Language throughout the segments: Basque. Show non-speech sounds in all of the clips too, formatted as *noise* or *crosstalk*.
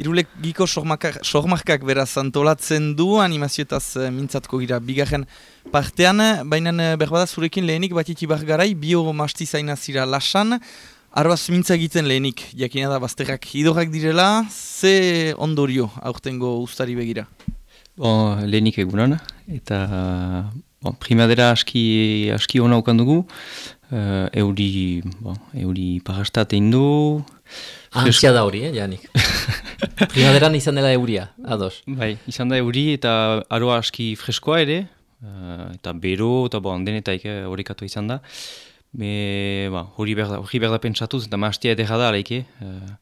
Irulek giko sormarkak beraz antolatzen du animazioetaz uh, mintzatko gira bigarren partean, baina uh, berbada zurekin lehenik bat itibar garai, bio masti zaina zira lasan, arbaz mintza egiten lehenik, jakina da bazterrak idorak direla, ze ondorio aurtengo ustari begira? Bon, lehenik egunan, eta bon, primadera aski, aski hona dugu, uh, euri, bon, euri parastat egin du, Antzia da hori, eh, Janik. *laughs* Primaderan izan dela euria, ados. Bai, izan da euri eta aroa aski freskoa ere, uh, eta bero eta bo, denetaik eh, horrekatu izan da. Me, ba, hori berda, hori berda pentsatuz, eta maastia edera da, alaike. Uh,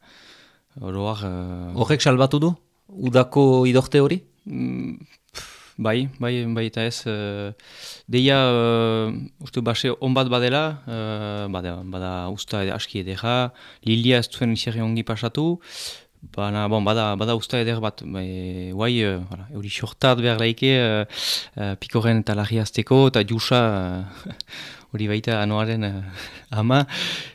Horrek uh, salbatu du? Udako idorte hori? Mm, Bai, bai, bai eta ez. Uh, deia, uh, uste base on bat badela, uh, bada, bada usta aski edera, lilia ez duen izerri ongi pasatu, Bana, bon, bada, bada usta eder bat, bai, guai, uh, voilà, euri xortat behar laike, uh, uh, pikoren eta larri azteko, eta jusa, hori baita anuaren uh, ama,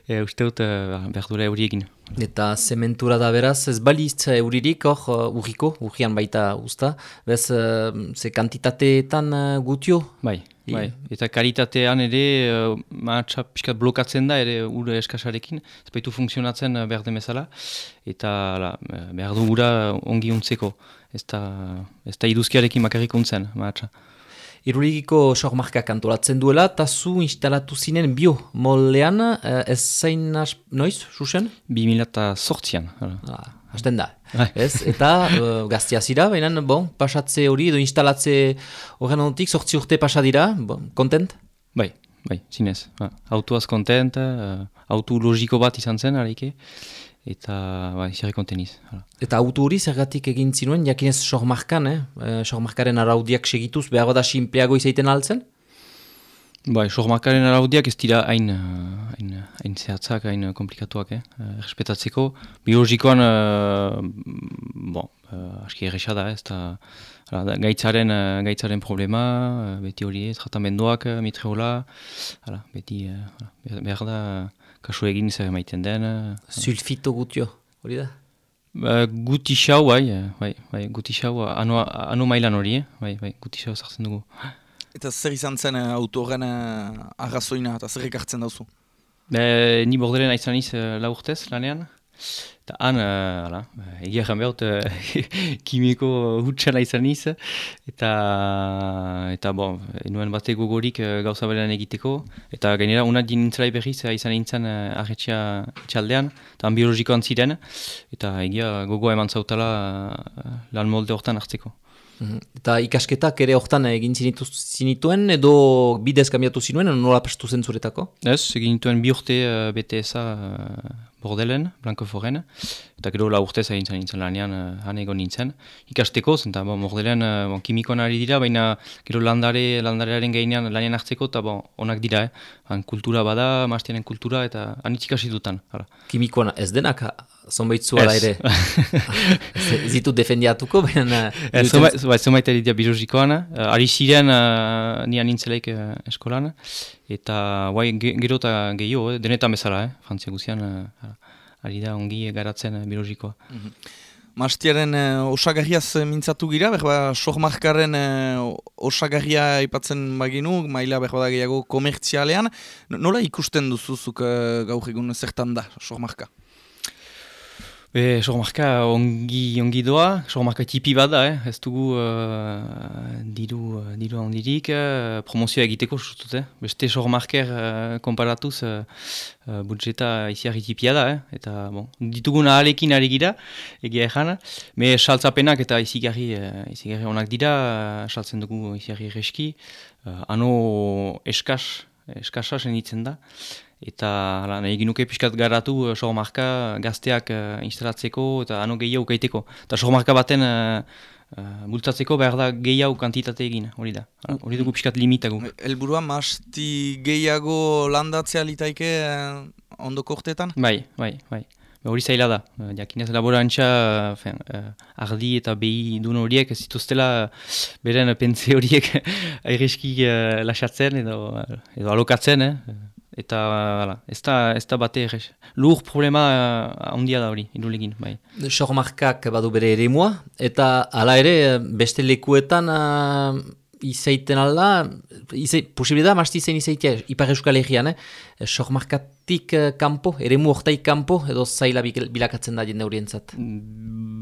e, uste dut uh, behar duela euri egin. Eta zementura da beraz, ez baliz euririk hor uh, urriko, urrian baita usta, bez uh, ze kantitateetan uh, gutio? Bai, bai. eta kalitatean ere uh, maatsa piskat blokatzen da ere ure eskasarekin, ez baitu funtzionatzen behar demezala, eta la, behar du gura ongi untzeko, ez da iduzkiarekin makarrik untzen maatsa. Iruligiko sormarkak antolatzen duela, eta zu instalatu zinen bio mollean, eh, ez zain noiz, susen? Bi milata sortzian. Ah, hasten da. Bai. Ez? Eta *laughs* uh, gaztia zira, baina bon, pasatze hori edo instalatze horren ontik, sortzi urte pasadira, bon, kontent? Bai, bai, zinez. Ba, autoaz kontent, uh, auto logiko bat izan zen, areke eta ba, izarri konteniz. Eta auto hori zergatik egin zinuen, jakinez sormarkan, eh? eh sormarkaren araudiak segituz, behar da simpleago izaiten altzen? Ba, sormarkaren araudiak ez dira hain, hain, hain zehatzak, hain komplikatuak, eh? respetatzeko. Biologikoan, uh, bon, uh, aski erresa da, ez da, gaitzaren, gaitzaren problema, beti hori, tratamenduak, mitreola, beti uh, behar da, kasu egin zer emaiten den. Uh, Sulfito gutio, hori da? Uh, guti xau, bai, eh, bai, bai, guti xau, anu, anu mailan hori, eh, bai, bai, guti xau zartzen dugu. Eta zer izan zen uh, autoren uh, arrazoina eta zer ekartzen dauzu? Be, ni bordelen aizan iz uh, laurtez lanean. Eta han, uh, egia egan behut, uh, *laughs* kimiko hutsan izan niz, eta, eta bon, nuen bate gogorik uh, gauza berean egiteko, eta gainera unat nintzela berriz uh, izan nintzen uh, arretxea txaldean, eta biologikoan ziren, eta egia gogoa eman zautala uh, lan molde hortan hartzeko. Mhm. Eta ikasketak ere hortan egin zinitu, zinituen, edo bidez kamiatu zinuen, nola pastu zen zuretako? Ez, egin dituen bi urte uh, BTS-a bordelen, blanko foren, eta gero la urtez egin zen nintzen lanean, uh, han egon nintzen. Ikasteko, zenta, bon, bordelen, uh, bon, kimikoan ari dira, baina gero landare, landarearen gainean lanean hartzeko, eta bon, onak dira, eh? Han kultura bada, maastianen kultura, eta han itxikasi dutan. Kimikoan ez denak, zonbait zuara ere. *laughs* Ez ditu defendiatuko, baina... Zonbait ere dira biologikoan, uh, ari ziren uh, nian nintzeleik uh, eskolan, eta guai, gero eta gehiago, eh, denetan bezala, eh, frantzia guzian, uh, ari da ongi garatzen uh, biologikoa. Mm -hmm. Mastiaren uh, osagarriaz mintzatu gira, berba sohmarkaren uh, osagarria ipatzen baginu, maila berba gehiago komertzialean. Nola ikusten duzuzuk uh, gaur egun zertan da sohmarka? Be, sormarka ongi, ongi doa, sormarka tipi bat da, eh? ez dugu uh, diru, uh, diru ondirik, uh, promozioa egiteko sustut, eh? beste sormarker uh, komparatuz uh, uh, budjeta iziarri tipia da, eh? eta bon, ditugun ahalekin ari gira, egia ezan, me saltzapenak eta izigarri, uh, izigarri onak dira, uh, dugu izigarri reski, uh, ano eskas, eskasa senitzen da, Eta hala, nahi ginuke pixkat garatu uh, sogomarka gazteak uh, instalatzeko eta ano gehiago gaiteko. Eta sogomarka baten uh, uh, bultatzeko behar da gehiago kantitate egin, hori da. Hori dugu pixkat limitago. Elburua, masti gehiago landatzea litaike uh, ondoko urteetan? Bai, bai, bai. Hori zaila da, jakinez laborantza uh, ardi eta behi duen horiek zituztela beren pentsi horiek *laughs* airezki uh, lasatzen edo, edo alokatzen, eh? Eta hala, ez da, ez da bate errez. Lur problema uh, handia da hori, irulegin, bai. Sormarkak badu bere ere mua, eta hala ere beste lekuetan uh, izaiten alda, izai, posibilita masti zen izaitea, ipar euskal egian, eh? Sormarkatik uh, kanpo, ere mu ortaik kanpo, edo zaila bilakatzen da jende horientzat.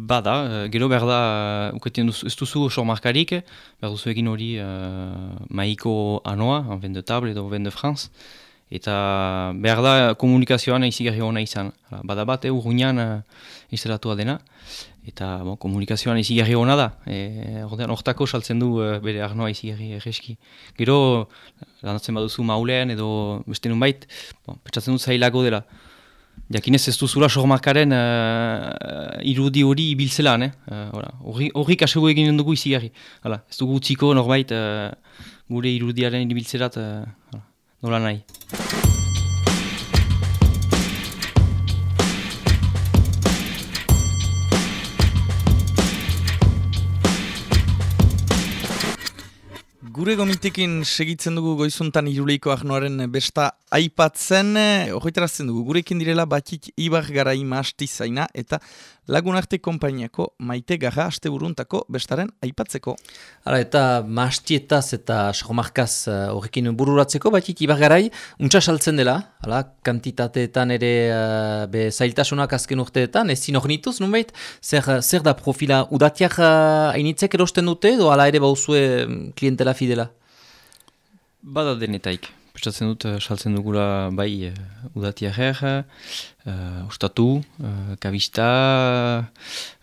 Bada, gero behar da, uh, uketien duz, ez duzu sormarkarik, behar duzu egin hori uh, maiko anoa, en vende table edo vende France, eta behar da komunikazioan izigarri hona izan. Bada bat, urruinan uh, izelatua dena, eta bon, komunikazioan izigarri hona da. E, ordean, ortako saltzen du uh, bere arnoa izigarri erreski. Gero, lanatzen baduzu maulean edo beste nun bait, bon, petsatzen dut zailago dela. Jakinez ez duzula sormakaren uh, irudi hori ibiltzelan, eh? horri uh, kasego egin dugu izigarri. Hala, ez dugu utziko norbait uh, gure irudiaren ibiltzelat uh, nola nahi. Gure gomitekin segitzen dugu goizuntan iruleiko ahnoaren besta aipatzen, horretarazten dugu, gurekin direla batik ibar garai maasti zaina eta lagunarte konpainiako maite garra aste buruntako bestaren aipatzeko. Hala, eta maastietaz eta sogomarkaz eh, horrekin uh, bururatzeko batik ibar garai, untsa saltzen dela, hala, kantitateetan ere uh, be zailtasunak azken urteetan, ez zinok nituz, nunbait, zer, zer da profila udatiak uh, hainitzek erosten dute, edo ala ere bauzue mm, klientela fidela? Bada denetaik. Pestatzen dut, uh, saltzen dugula bai uh, udatiak uh, ustatu, uh, kabista,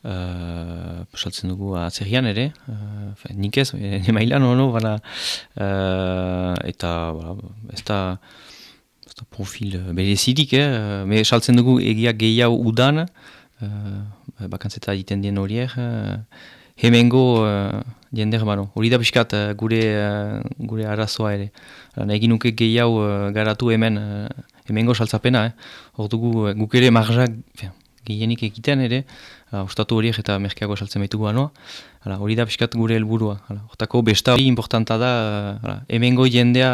uh, saltzen dugu atzerian ere, uh, nik ez, *laughs* ne mailan, no, bala, uh, eta bala, ez da, profil berezidik, eh? me saltzen dugu egiak gehiago udan, uh, bakantzeta egiten dien horiek, uh, hemengo uh, jender bano. Hori da biskat uh, gure, uh, gure arazoa ere. Egin nuke gehiago uh, garatu hemen, uh, hemengo saltzapena. Eh? Dugu uh, guk ere marzak gehienik egiten ere, uh, ustatu horiek eta merkeago saltzen baitugu anoa. Hori da biskat gure helburua. Hortako besta hori importanta da, uh, hemengo jendea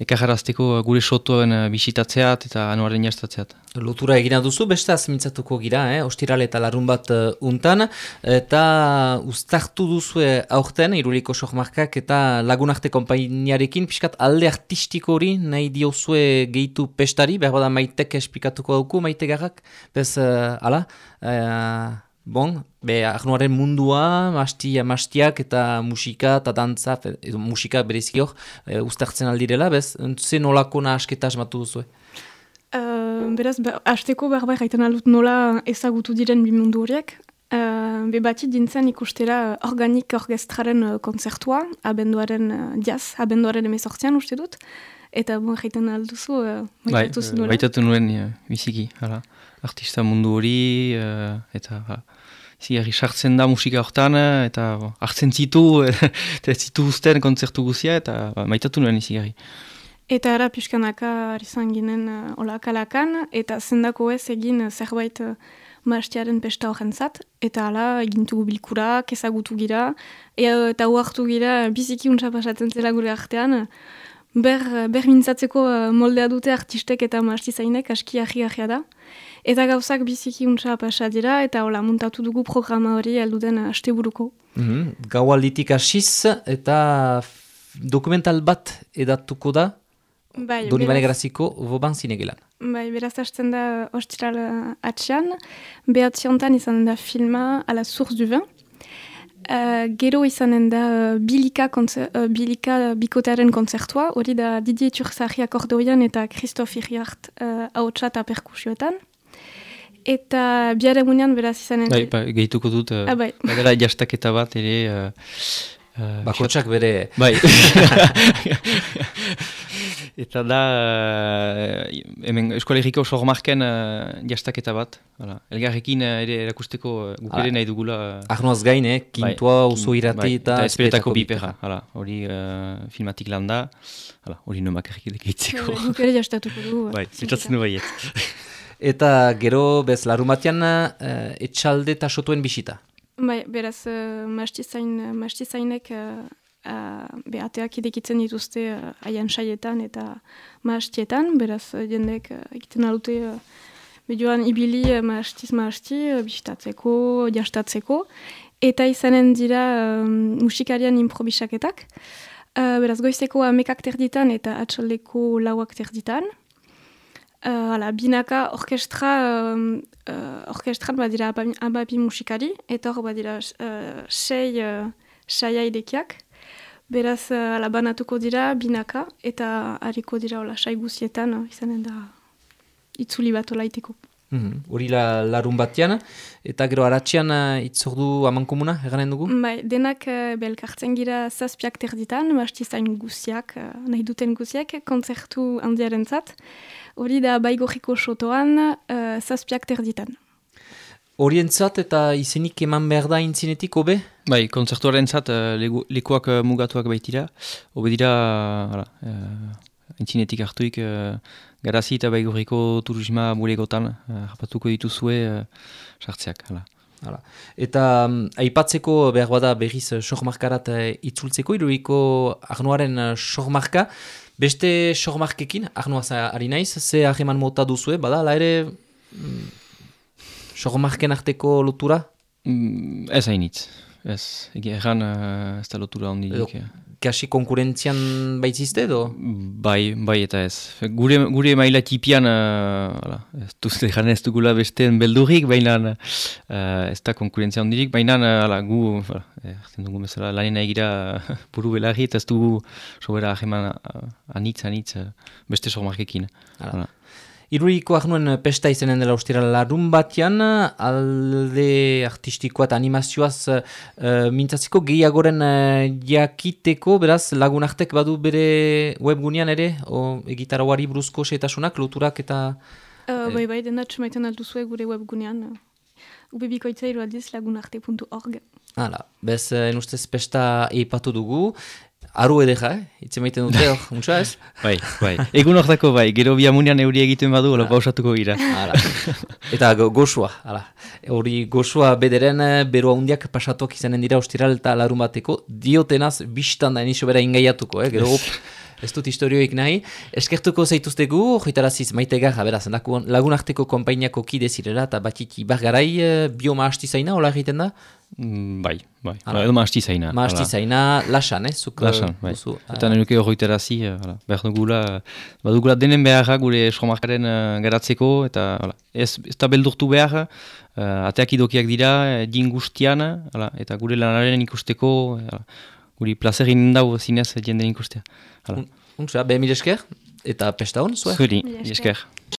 ekajarazteko gure sotoen eh, bisitatzeat eta anuaren jastatzeat. Lotura egina duzu, beste azmintzatuko gira, eh? ostirale eta larun bat uh, untan, eta ustartu duzu aurten, iruliko sohmarkak eta lagunarte kompainiarekin, piskat alde artistiko hori nahi diozue gehitu pestari, behar bada maitek esplikatuko dauku, maite garrak, bez, uh, ala, Bon, be, ahnuaren mundua, mastia, mastiak eta musika eta dantza, edo musika bereziki hor, e, ustartzen aldirela, bez? Ze nolako nahasketa asmatu duzu? Uh, beraz, be, hasteko behar behar gaiten aldut nola ezagutu diren bi mundu horiek. Uh, be bati dintzen ikustera organik orkestraren konzertua, abenduaren uh, jazz, abenduaren emezortzian uste dut. Eta bon, gaiten alduzu, uh, baitatu bai, uh, Baitatu nuen, uh, biziki, hala artista mundu hori, uh, eta ba, zigarri sartzen da musika hortan, eta hartzen zitu, *laughs* eta zitu usten konzertu guzia, eta ba, maitatu nuen izigarri. Eta ara pixkanaka arizan ginen uh, olakalakan, eta zendako ez egin zerbait uh, maastiaren pesta horren zat, eta ala egintu bilkurak, ezagutu gira, e, eta huartu gira biziki untsa pasatzen zela gure artean, ber, ber mintzatzeko moldea dute artistek eta maastizainek aski ahi da. Eta gauzak biziki untsa pasa dira, eta hola, muntatu dugu programa hori alduden haste buruko. Mm -hmm. Gau alditik asiz, eta dokumental bat edatuko da, bai, doni bane graziko, voban zinegelan. Bai, beraz hasten da ostiral atxean, behatziontan izan da filma a la source du vin. Uh, gero izanen da uh, bilika, uh, bilika bikotaren konzertua, hori da Didier Turzari akordoian eta Christophe Iriart uh, hau txata perkusioetan. Eta biara egunean beraz izan Bai, ba, gehituko dut, uh, ah, bai. badera jastaketa bat ere... Uh, uh, Bakotsak bere... Bai. *laughs* eta da, uh, hemen eskolegiko sormarken uh, jastaketa bat. Hala. Elgarrekin uh, ere erakusteko uh, gukere ah, nahi dugula... Uh, Arnoaz gain, eh? Kintua, bai, oso irati bai, eta... Eta esperetako bipera. Hala, hori uh, filmatik landa. Hala, hori nomak errekide gehitzeko. Gukere jastatuko du. Bai, zitzatzen du baiet. Eta gero bez larumatian uh, etxalde eta sotuen bisita. Bai, beraz, uh, mastizainek uh, uh, behateak idekitzen dituzte uh, aian saietan eta maastietan, beraz uh, jendek uh, egiten alute uh, bedioan ibili uh, maastiz maasti, uh, bistatzeko, jastatzeko, eta izanen dira um, musikarian improbisaketak, uh, beraz goizeko amekak terditan eta atxaldeko lauak terditan, Uh, ala, binaka orkestra, uh, uh, orkestran badira ababi musikari, eta hor badira uh, sei uh, saia idekiak. Beraz, uh, ala, banatuko dira binaka, eta hariko dira ola, sai guzietan, uh, izanen da itzuli bat olaiteko. Mhm, hori mm la, larun batean, eta gero aratzean uh, itzordu aman komuna, eganen dugu? Bai, denak uh, belkartzen gira zazpiak terditan, bastizain guziak, uh, nahi duten guziak, konzertu handiaren zat. Hori da baigoriko sotoan uh, zazpiak terditan. Horientzat eta izenik eman behar da intzinetik, obe? Bai, konzertuaren zat, uh, lekuak uh, mugatuak baitira. Obe dira, uh, intzinetik hartuik, uh, garazi eta baigoriko turisma bulegotan, uh, dituzue uh, sartzeak. Hala. Hala. Eta um, aipatzeko behar bada berriz uh, sohmarkarat uh, itzultzeko, iruriko arnoaren uh, sohmarka, Beste sormarkekin, arnoaz ari naiz, ze aheman mota duzue, bada, la ere mm, sormarken arteko lotura? Mm, ez hainitz, ez, egan uh, ez da lotura hondi. Kasi konkurentzian baitzizte edo? Bai, bai eta ez. Gure, gure maila tipian, uh, duzte gana ez dugula besteen beldurik, baina uh, ez da konkurentzia hondirik, baina uh, gu, eh, dugu bezala, lanena egira *laughs* buru belarri, eta ez dugu sobera aheman uh, anitz, anitz, uh, beste sormarkekin. Iruriko ahnuen eh, pesta izanen dela ustira larun batean, alde artistikoa eta animazioaz uh, mintzatziko gehiagoren uh, jakiteko, beraz lagun artek badu bere webgunean ere, o egitarauari bruzko setasunak, loturak eta... Uh, bai, bai, dena txumaiten alduzue gure webgunean. Ubebikoitza irualdiz lagunarte.org. Hala, bez, en ustez pesta eipatu dugu, Aru edera, eh? Itze maiten dute hor, *laughs* muntza ez? bai, bai. Egun horretako bai, gero biamunian euri egiten badu, hola pausatuko gira. Eta gozoa, hala. Hori gozoa bederen, eh, beroa hundiak pasatuak izanen dira ostiral eta larun bateko, diotenaz, biztan da eniso bera ingaiatuko, eh? Gero, *laughs* ez dut historioik nahi. Eskertuko zaituztegu, joitaraziz maite gara, beraz, lagunarteko kompainiako kide zirela, eta batiki bargarai, eh, bioma hasti zaina, hola egiten da? Mm, bai, bai, bai, edo maasti zaina. Maasti zaina, lasan, eh? Zuk, lasan, bai. Eta uh, nenuke hori terazi, uh, behar dugula, badugula denen beharra gure esromarkaren uh, garatzeko, eta ez, ez da beldurtu behar, uh, ateak idokiak dira, din guztian, eta gure lanaren ikusteko, uh, guri plazerin dau zinez jenden ikustea. Untra, be mil esker, eta pesta hon, zuen? Zuri, esker.